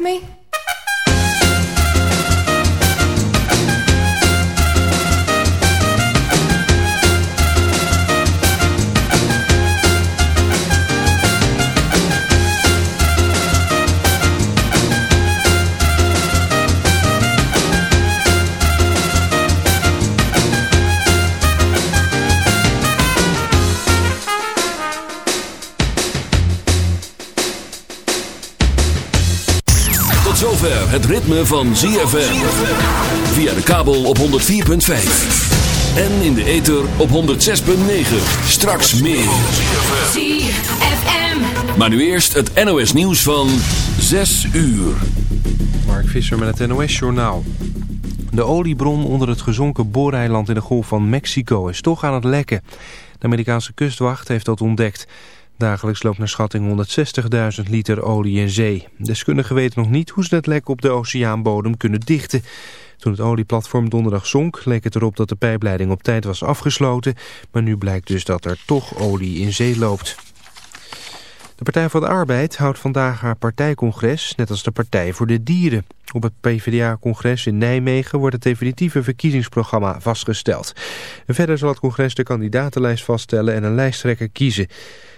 me? Ritme van ZFM. Via de kabel op 104.5. En in de ether op 106.9. Straks meer. ZFM. Maar nu eerst het NOS nieuws van 6 uur. Mark Visser met het NOS-journaal. De oliebron onder het gezonken booreiland in de Golf van Mexico is toch aan het lekken. De Amerikaanse kustwacht heeft dat ontdekt. Dagelijks loopt naar schatting 160.000 liter olie in zee. Deskundigen weten nog niet hoe ze het lek op de oceaanbodem kunnen dichten. Toen het olieplatform donderdag zonk, leek het erop dat de pijpleiding op tijd was afgesloten. Maar nu blijkt dus dat er toch olie in zee loopt. De Partij voor de Arbeid houdt vandaag haar partijcongres, net als de Partij voor de Dieren. Op het PvdA-congres in Nijmegen wordt het definitieve verkiezingsprogramma vastgesteld. Verder zal het congres de kandidatenlijst vaststellen en een lijsttrekker kiezen.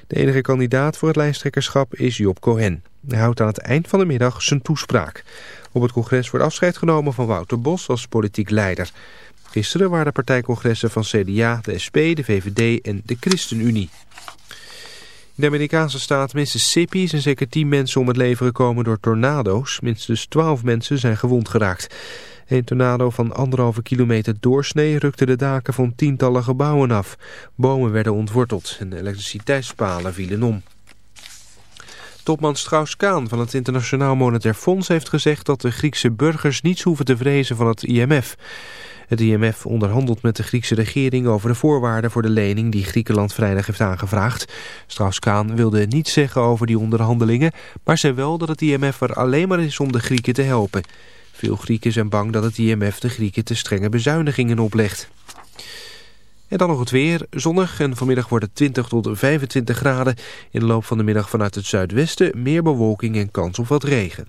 De enige kandidaat voor het lijsttrekkerschap is Job Cohen. Hij houdt aan het eind van de middag zijn toespraak. Op het congres wordt afscheid genomen van Wouter Bos als politiek leider. Gisteren waren de partijcongressen van CDA, de SP, de VVD en de ChristenUnie. In de Amerikaanse staat Mississippi zijn zeker 10 mensen om het leven gekomen door tornado's. Minstens 12 mensen zijn gewond geraakt. Een tornado van anderhalve kilometer doorsnee rukte de daken van tientallen gebouwen af. Bomen werden ontworteld en elektriciteitspalen vielen om. Topman Strauss-Kaan van het Internationaal Monetair Fonds heeft gezegd dat de Griekse burgers niets hoeven te vrezen van het IMF. Het IMF onderhandelt met de Griekse regering over de voorwaarden voor de lening die Griekenland vrijdag heeft aangevraagd. Strauss-Kaan wilde niets zeggen over die onderhandelingen, maar zei wel dat het IMF er alleen maar is om de Grieken te helpen. Veel Grieken zijn bang dat het IMF de Grieken te strenge bezuinigingen oplegt. En dan nog het weer. Zonnig en vanmiddag wordt het 20 tot 25 graden. In de loop van de middag vanuit het zuidwesten meer bewolking en kans op wat regen.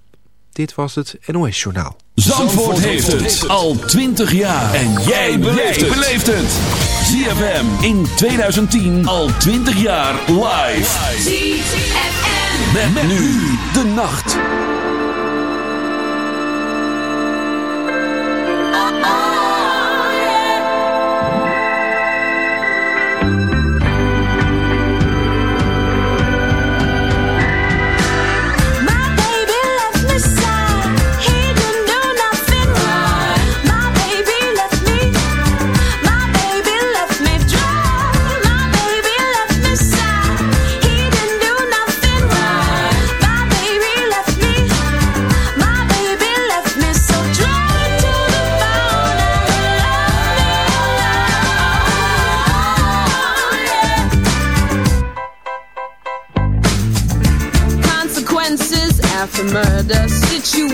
Dit was het NOS Journaal. Zandvoort, heeft het al 20 jaar. En jij beleeft het. ZFM in 2010 al 20 jaar live. ZFM. Met, nu de nacht.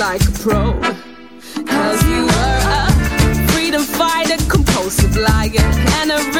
like a pro. Cause you were a freedom fighter, compulsive liar, and a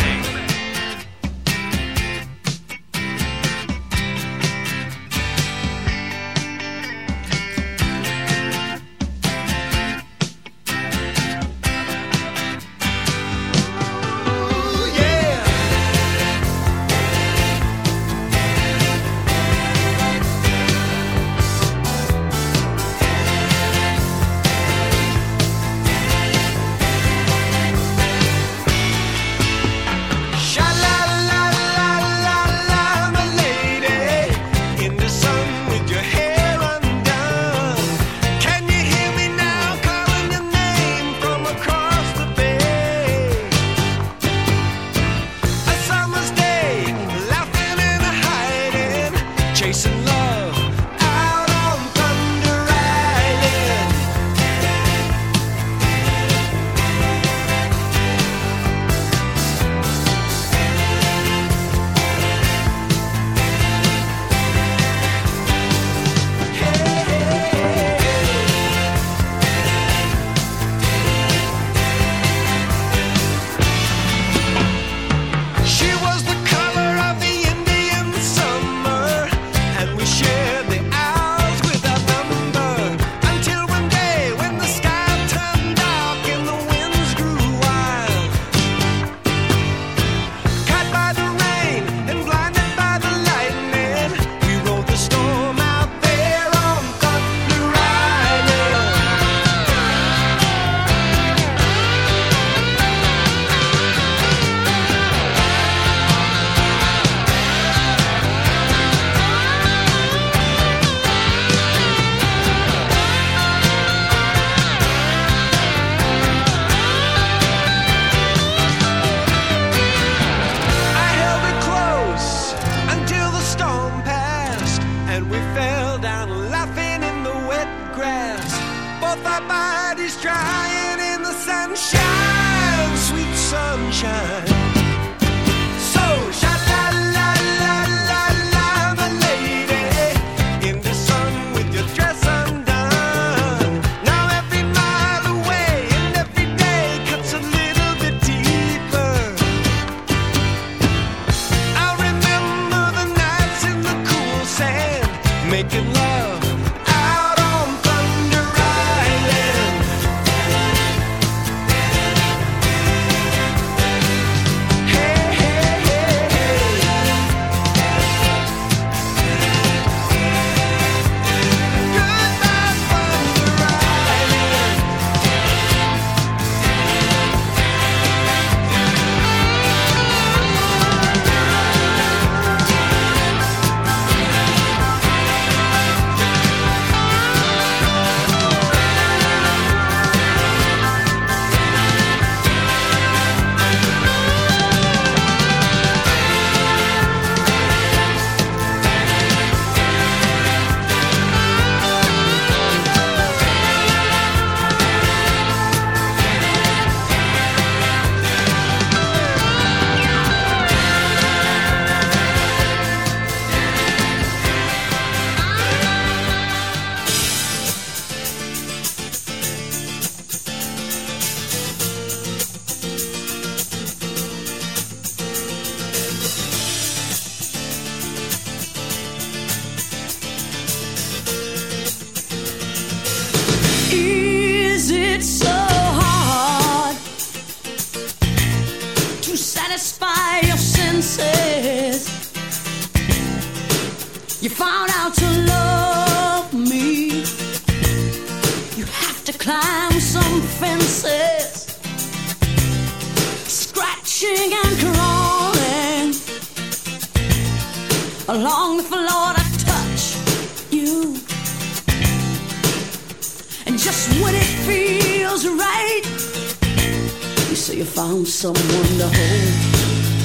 Say you found someone to hold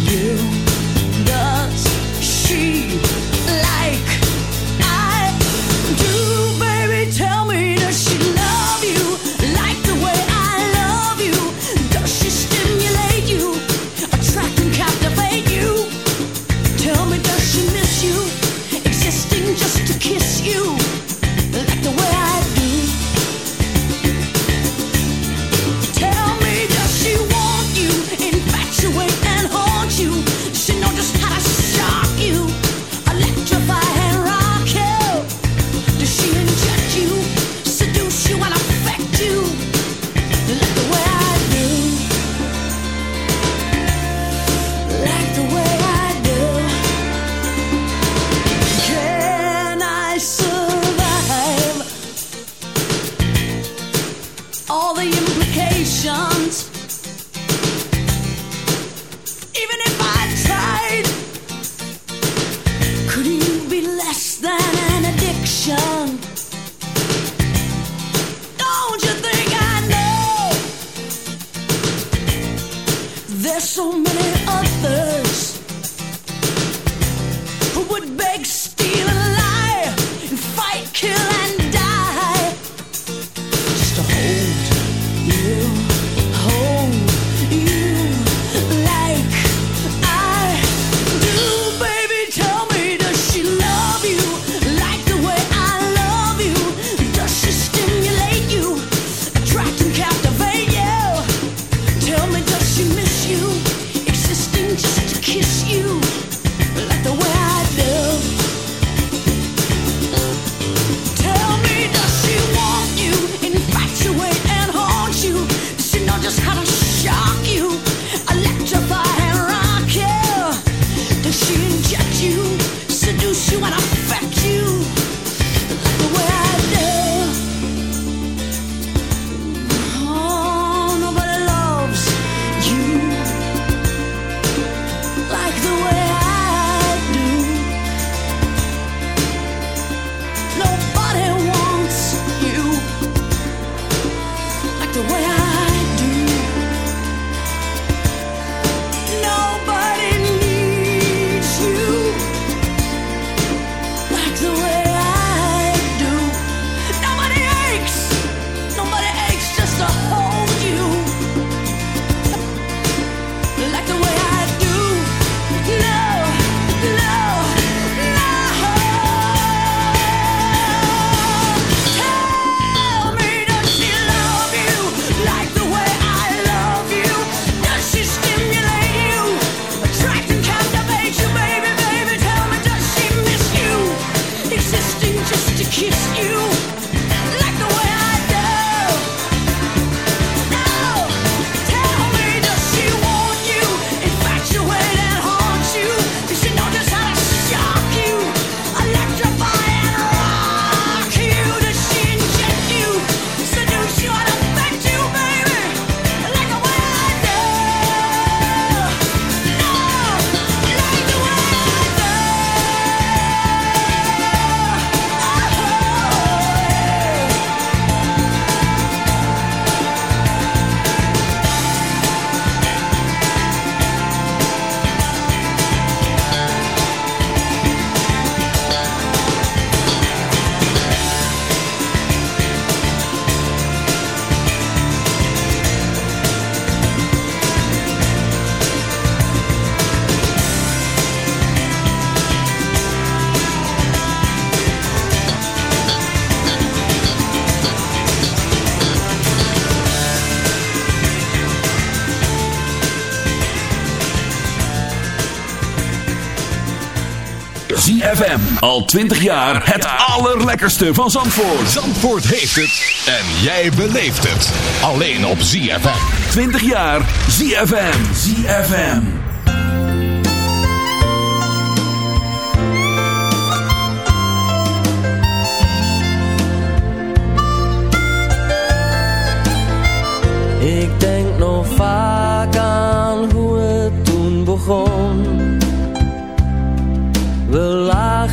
you. Does she Al 20 jaar het allerlekkerste van Zandvoort. Zandvoort heeft het en jij beleeft het. Alleen op ZFM. 20 jaar ZFM. ZFM. Ik denk nog vaak aan hoe het toen begon.